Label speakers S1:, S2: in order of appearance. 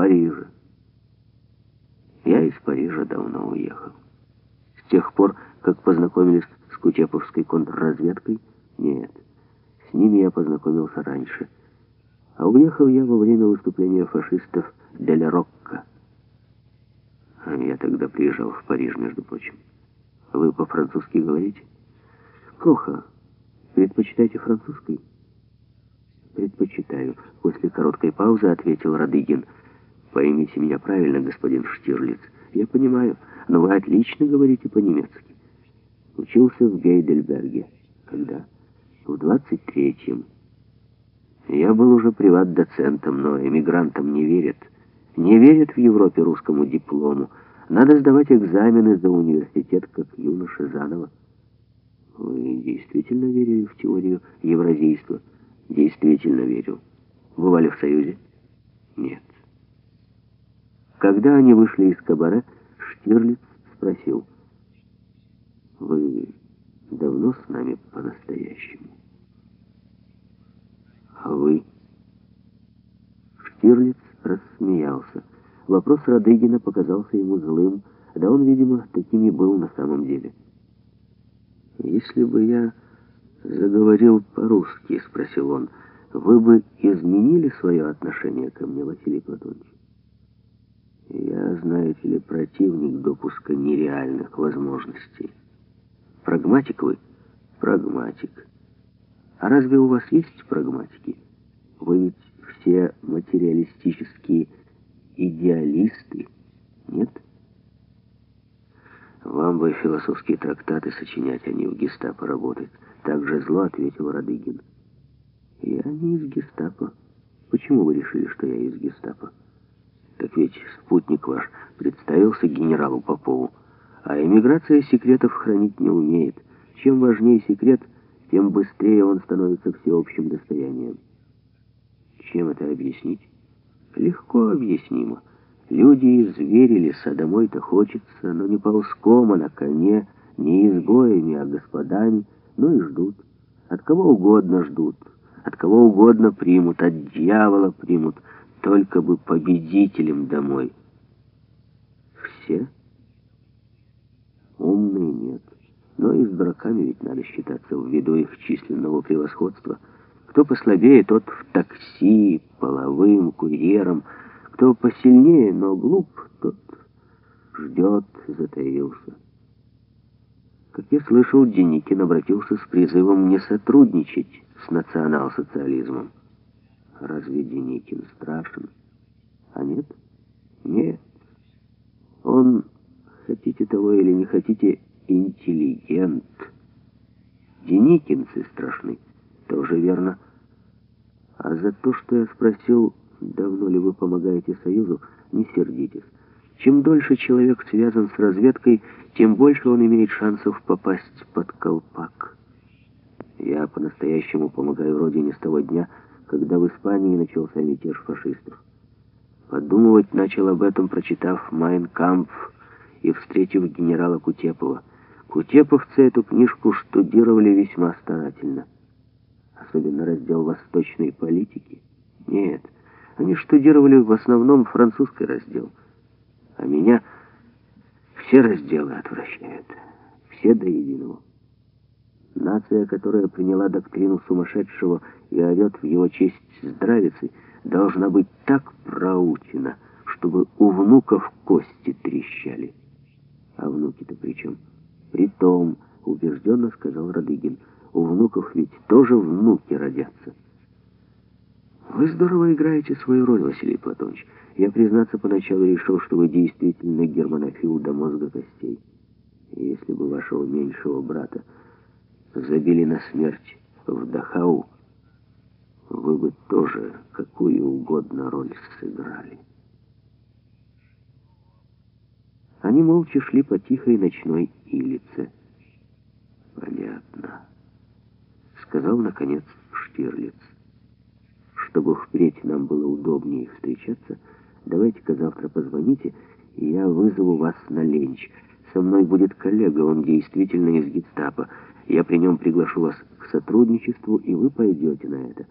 S1: Парижа. Я из Парижа давно уехал. С тех пор, как познакомились с Кутеповской контрразведкой, нет, с ними я познакомился раньше. А уехал я во время выступления фашистов Деля Рокко. Я тогда приезжал в Париж, между прочим. Вы по-французски говорите? Плохо. Предпочитаете французский? Предпочитаю. После короткой паузы ответил Радыгин. Поймите меня правильно, господин Штирлиц. Я понимаю, но вы отлично говорите по-немецки. Учился в Гейдельберге. Когда? В 23-м. Я был уже приват-доцентом, но эмигрантам не верят. Не верят в Европе русскому диплому. Надо сдавать экзамены за университет, как юноша заново. Вы действительно верили в теорию евразийства? Действительно верил. Бывали в Союзе? Нет. Когда они вышли из кабаре, Штирлиц спросил, «Вы давно с нами по-настоящему?» «А вы?» Штирлиц рассмеялся. Вопрос Радыгина показался ему злым, да он, видимо, таким и был на самом деле. «Если бы я заговорил по-русски?» — спросил он. «Вы бы изменили свое отношение ко мне, Василий Платонович?» Я, знаете ли, противник допуска нереальных возможностей. Прагматик вы? Прагматик. А разве у вас есть прагматики? Вы ведь все материалистические идеалисты, нет? Вам бы философские трактаты сочинять, а не в гестапо работать. Так же зло ответил Радыгин. Я не из гестапо. Почему вы решили, что я из гестапо? Так ведь спутник ваш представился генералу Попову, а эмиграция секретов хранить не умеет. Чем важнее секрет, тем быстрее он становится всеобщим достоянием. Чем это объяснить? Легко объяснимо. Люди изверились, а домой-то хочется, но не ползком, а на коне, не изгоями, а господами, ну и ждут. От кого угодно ждут, от кого угодно примут, от дьявола примут, только бы победителем домой. Все? Умные нет. Но и с дураками ведь надо считаться ввиду их численного превосходства. Кто послабее, тот в такси, половым, курьером. Кто посильнее, но глуп, тот ждет, затаился. Как я слышал, Деникин обратился с призывом не сотрудничать с национал-социализмом. Разве Деникин страшен? А нет? Нет. Он, хотите того или не хотите, интеллигент. Деникинцы страшны, тоже верно. А за то, что я спросил, давно ли вы помогаете Союзу, не сердитесь. Чем дольше человек связан с разведкой, тем больше он имеет шансов попасть под колпак. Я по-настоящему помогаю Родине с того дня, когда в Испании начался мятеж фашистов. Подумывать начал об этом, прочитав «Майн Кампф» и встретив генерала Кутепова. Кутеповцы эту книжку штудировали весьма старательно. Особенно раздел восточной политики. Нет, они штудировали в основном французский раздел. А меня все разделы отвращают. Все до единого. Нация, которая приняла доктрину сумасшедшего и орет в его честь здравицы, должна быть так проучена, чтобы у внуков кости трещали. А внуки-то при чем? При том, убежденно сказал Радыгин, у внуков ведь тоже внуки родятся. Вы здорово играете свою роль, Василий Платонович. Я, признаться, поначалу решил, что вы действительно германофил до мозга костей. Если бы вашего меньшего брата забили на смерть в Дахау, вы бы тоже какую угодно роль сыграли. Они молча шли по тихой ночной илице. «Понятно», — сказал, наконец, Штирлиц. «Чтобы впредь нам было удобнее встречаться, давайте-ка завтра позвоните, и я вызову вас на ленч. Со мной будет коллега, он действительно из гестапо. Я при нем приглашу вас к сотрудничеству, и вы пойдете на это».